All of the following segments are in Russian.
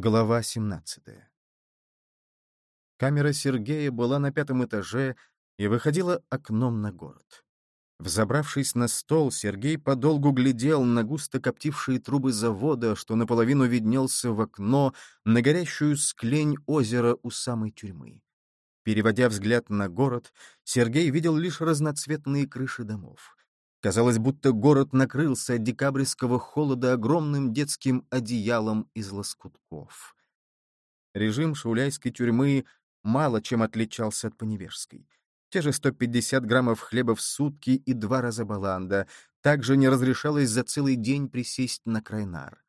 Глава 17 Камера Сергея была на пятом этаже и выходила окном на город. Взобравшись на стол, Сергей подолгу глядел на густо коптившие трубы завода, что наполовину виднелся в окно, на горящую склень озера у самой тюрьмы. Переводя взгляд на город, Сергей видел лишь разноцветные крыши домов. Казалось, будто город накрылся от декабрьского холода огромным детским одеялом из лоскутков. Режим шауляйской тюрьмы мало чем отличался от Поневежской. Те же 150 граммов хлеба в сутки и два раза баланда. Также не разрешалось за целый день присесть на край нар.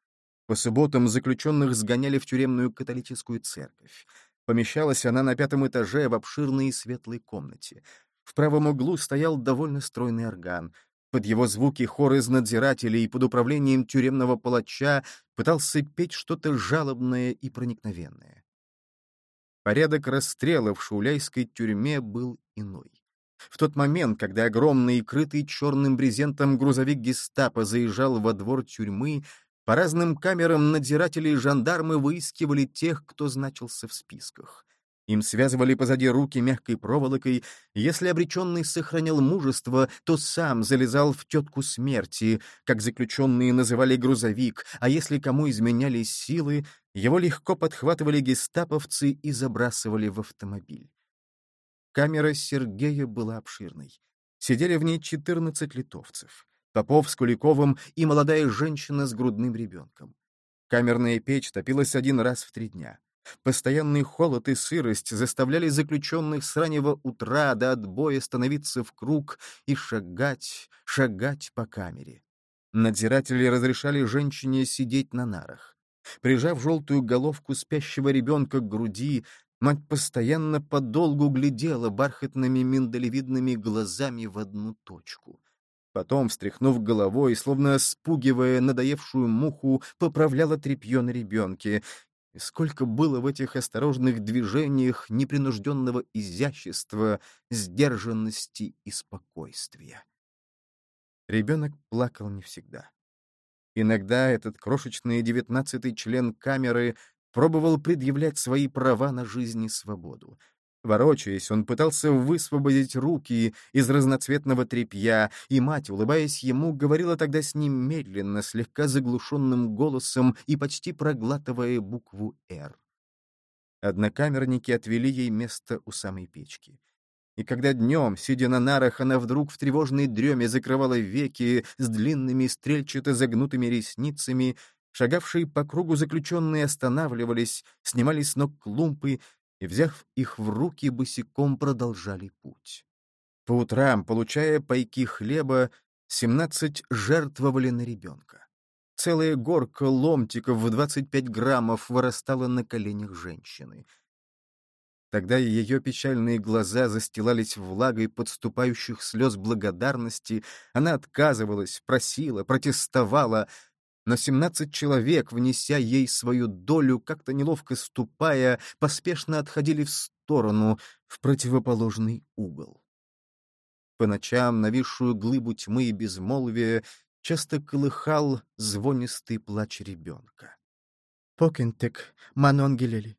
По субботам заключенных сгоняли в тюремную католическую церковь. Помещалась она на пятом этаже в обширной и светлой комнате. В правом углу стоял довольно стройный орган — под его звуки хор из надзирателей под управлением тюремного палача пытался петь что-то жалобное и проникновенное. Порядок расстрела в шауляйской тюрьме был иной. В тот момент, когда огромный, крытый черным брезентом грузовик гестапо заезжал во двор тюрьмы, по разным камерам надзиратели и жандармы выискивали тех, кто значился в списках. Им связывали позади руки мягкой проволокой. Если обреченный сохранял мужество, то сам залезал в тетку смерти, как заключенные называли грузовик, а если кому изменяли силы, его легко подхватывали гестаповцы и забрасывали в автомобиль. Камера Сергея была обширной. Сидели в ней 14 литовцев. Попов с Куликовым и молодая женщина с грудным ребенком. Камерная печь топилась один раз в три дня. Постоянный холод и сырость заставляли заключенных с раннего утра до отбоя становиться в круг и шагать, шагать по камере. Надзиратели разрешали женщине сидеть на нарах. Прижав желтую головку спящего ребенка к груди, мать постоянно подолгу глядела бархатными миндалевидными глазами в одну точку. Потом, встряхнув головой, словно спугивая надоевшую муху, поправляла тряпье на ребенке, сколько было в этих осторожных движениях непринужденного изящества, сдержанности и спокойствия. Ребенок плакал не всегда. Иногда этот крошечный девятнадцатый член камеры пробовал предъявлять свои права на жизнь и свободу. Ворочаясь, он пытался высвободить руки из разноцветного тряпья, и мать, улыбаясь ему, говорила тогда с ним медленно, слегка заглушенным голосом и почти проглатывая букву «Р». Однокамерники отвели ей место у самой печки. И когда днем, сидя на нарах, она вдруг в тревожной дреме закрывала веки с длинными стрельчато загнутыми ресницами, шагавшие по кругу заключенные останавливались, снимали с ног клумпы, и, взяв их в руки, босиком продолжали путь. По утрам, получая пайки хлеба, семнадцать жертвовали на ребенка. Целая горка ломтиков в двадцать пять граммов вырастала на коленях женщины. Тогда ее печальные глаза застилались влагой подступающих слез благодарности, она отказывалась, просила, протестовала — но семнадцать человек, внеся ей свою долю, как-то неловко ступая, поспешно отходили в сторону, в противоположный угол. По ночам нависшую глыбу тьмы и безмолвия часто колыхал звонистый плач ребенка. «Покентек, манонгелели,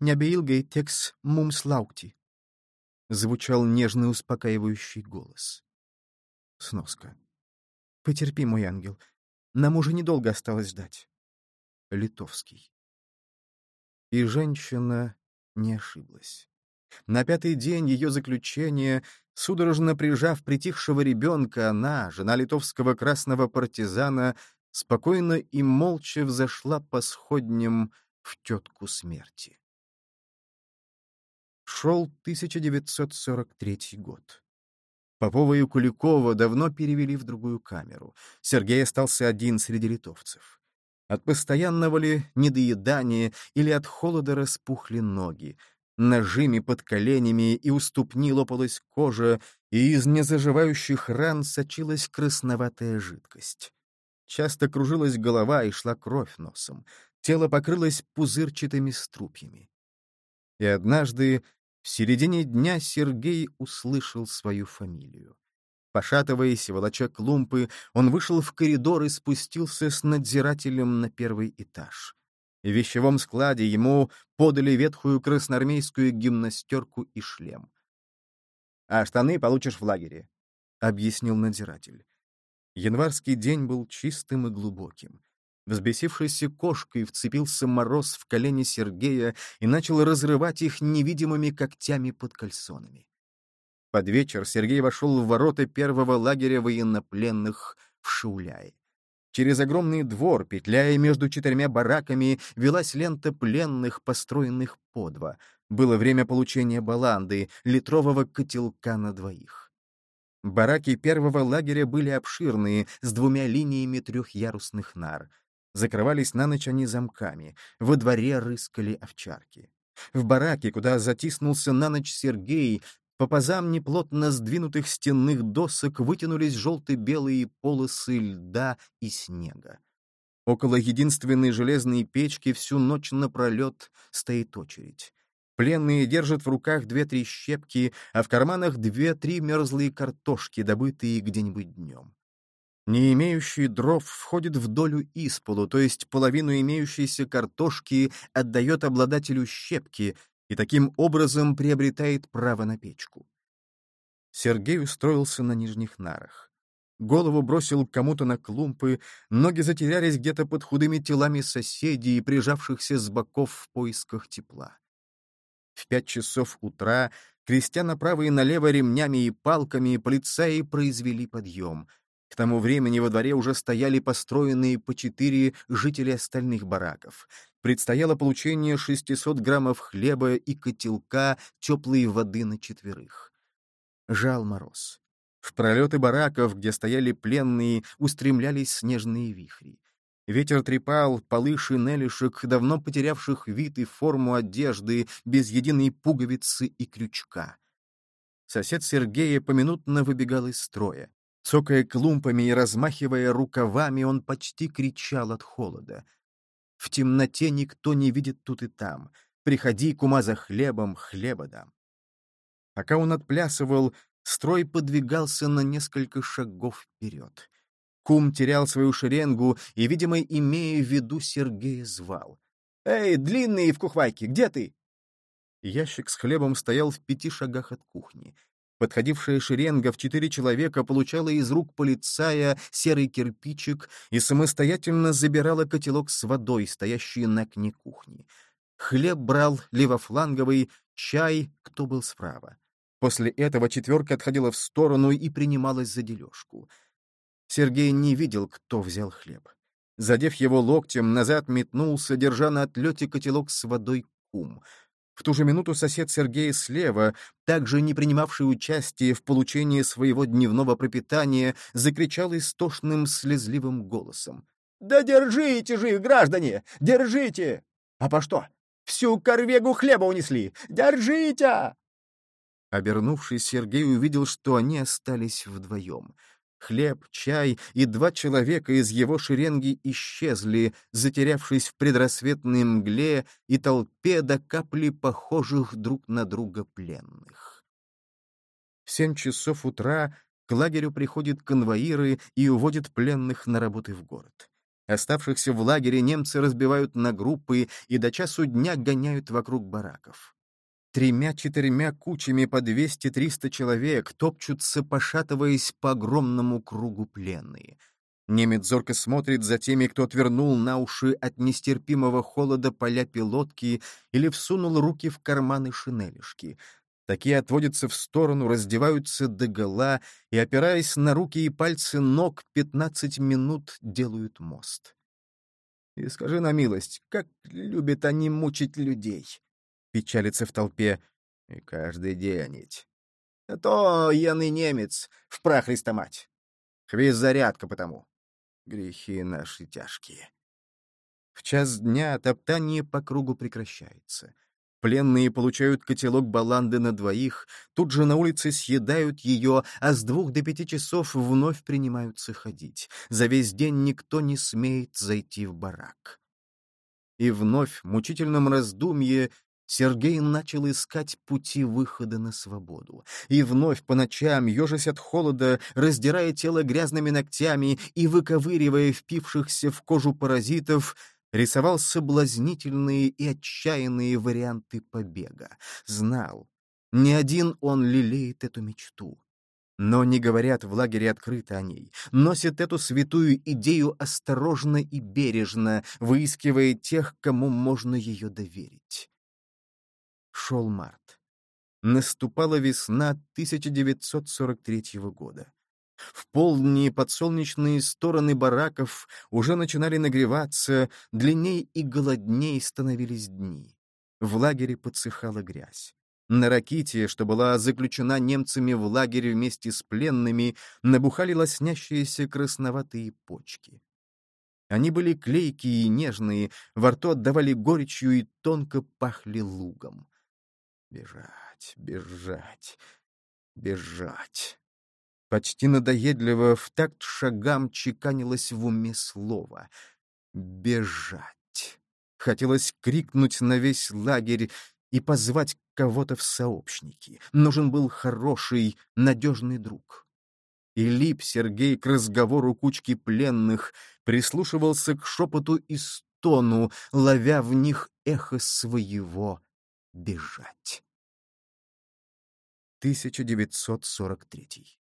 нябеилгей текс мумс лаукти», — звучал нежный успокаивающий голос. Сноска. «Потерпи, мой ангел, нам уже недолго осталось ждать. Литовский. И женщина не ошиблась. На пятый день ее заключения, судорожно прижав притихшего ребенка, она, жена литовского красного партизана, спокойно и молча взошла по сходням в тетку смерти. Шел 1943 год. Попова и Куликова давно перевели в другую камеру. Сергей остался один среди литовцев. От постоянного ли недоедания или от холода распухли ноги. Нажими под коленями и у ступни лопалась кожа, и из незаживающих ран сочилась красноватая жидкость. Часто кружилась голова и шла кровь носом. Тело покрылось пузырчатыми струпьями. И однажды в середине дня Сергей услышал свою фамилию. Пошатываясь, волоча клумпы, он вышел в коридор и спустился с надзирателем на первый этаж. В вещевом складе ему подали ветхую красноармейскую гимнастерку и шлем. «А штаны получишь в лагере», — объяснил надзиратель. Январский день был чистым и глубоким. Взбесившейся кошкой вцепился мороз в колени Сергея и начал разрывать их невидимыми когтями под кальсонами. Под вечер Сергей вошел в ворота первого лагеря военнопленных в Шауляе. Через огромный двор, петляя между четырьмя бараками, велась лента пленных, построенных по два. Было время получения баланды, литрового котелка на двоих. Бараки первого лагеря были обширные, с двумя линиями трехярусных нар — Закрывались на ночь они замками, во дворе рыскали овчарки. В бараке, куда затиснулся на ночь Сергей, по пазам неплотно сдвинутых стенных досок вытянулись желто-белые полосы льда и снега. Около единственной железной печки всю ночь напролет стоит очередь. Пленные держат в руках две-три щепки, а в карманах две-три мерзлые картошки, добытые где-нибудь днем не имеющий дров входит в долю исполу, то есть половину имеющейся картошки отдает обладателю щепки и таким образом приобретает право на печку. Сергей устроился на нижних нарах. Голову бросил кому-то на клумпы, ноги затерялись где-то под худыми телами соседей, прижавшихся с боков в поисках тепла. В пять часов утра, крестя направо и налево ремнями и палками, полицаи произвели подъем — к тому времени во дворе уже стояли построенные по четыре жители остальных бараков. Предстояло получение 600 граммов хлеба и котелка теплой воды на четверых. Жал мороз. В пролеты бараков, где стояли пленные, устремлялись снежные вихри. Ветер трепал полы шинелишек, давно потерявших вид и форму одежды, без единой пуговицы и крючка. Сосед Сергея поминутно выбегал из строя. Цокая клумпами и размахивая рукавами, он почти кричал от холода. В темноте никто не видит тут и там. Приходи, кума, за хлебом, хлеба дам. Пока он отплясывал, строй подвигался на несколько шагов вперед. Кум терял свою шеренгу и, видимо, имея в виду, Сергея звал. «Эй, длинный в кухвайке, где ты?» Ящик с хлебом стоял в пяти шагах от кухни. Подходившая шеренга в четыре человека получала из рук полицая серый кирпичик и самостоятельно забирала котелок с водой, стоящий на окне кухни. Хлеб брал левофланговый, чай, кто был справа. После этого четверка отходила в сторону и принималась за дележку. Сергей не видел, кто взял хлеб. Задев его локтем, назад метнулся, держа на отлете котелок с водой кум — в ту же минуту сосед Сергея слева, также не принимавший участие в получении своего дневного пропитания, закричал истошным слезливым голосом. «Да держите же их, граждане! Держите! А по что? Всю корвегу хлеба унесли! Держите!» Обернувшись, Сергей увидел, что они остались вдвоем — Хлеб, чай и два человека из его шеренги исчезли, затерявшись в предрассветной мгле и толпе до капли похожих друг на друга пленных. В семь часов утра к лагерю приходят конвоиры и уводят пленных на работы в город. Оставшихся в лагере немцы разбивают на группы и до часу дня гоняют вокруг бараков. Тремя-четырьмя кучами по 200-300 человек топчутся, пошатываясь по огромному кругу пленные. Немец зорко смотрит за теми, кто отвернул на уши от нестерпимого холода поля пилотки или всунул руки в карманы шинелишки. Такие отводятся в сторону, раздеваются догола и, опираясь на руки и пальцы ног, 15 минут делают мост. И скажи на милость, как любят они мучить людей печалится в толпе. И каждый день А то яный немец, в прах мать. Хвист зарядка потому. Грехи наши тяжкие. В час дня топтание по кругу прекращается. Пленные получают котелок баланды на двоих, тут же на улице съедают ее, а с двух до пяти часов вновь принимаются ходить. За весь день никто не смеет зайти в барак. И вновь в мучительном раздумье Сергей начал искать пути выхода на свободу. И вновь по ночам, ежась от холода, раздирая тело грязными ногтями и выковыривая впившихся в кожу паразитов, рисовал соблазнительные и отчаянные варианты побега. Знал, не один он лелеет эту мечту. Но не говорят в лагере открыто о ней, носят эту святую идею осторожно и бережно, выискивая тех, кому можно ее доверить. Шел март. Наступала весна 1943 года. В полдни подсолнечные стороны бараков уже начинали нагреваться, длинней и голодней становились дни. В лагере подсыхала грязь. На Раките, что была заключена немцами в лагере вместе с пленными, набухали лоснящиеся красноватые почки. Они были клейкие и нежные, во рту отдавали горечью и тонко пахли лугом. Бежать, бежать, бежать. Почти надоедливо в такт шагам чеканилось в уме слово «бежать». Хотелось крикнуть на весь лагерь и позвать кого-то в сообщники. Нужен был хороший, надежный друг. И лип Сергей к разговору кучки пленных, прислушивался к шепоту и стону, ловя в них эхо своего бежать. 1943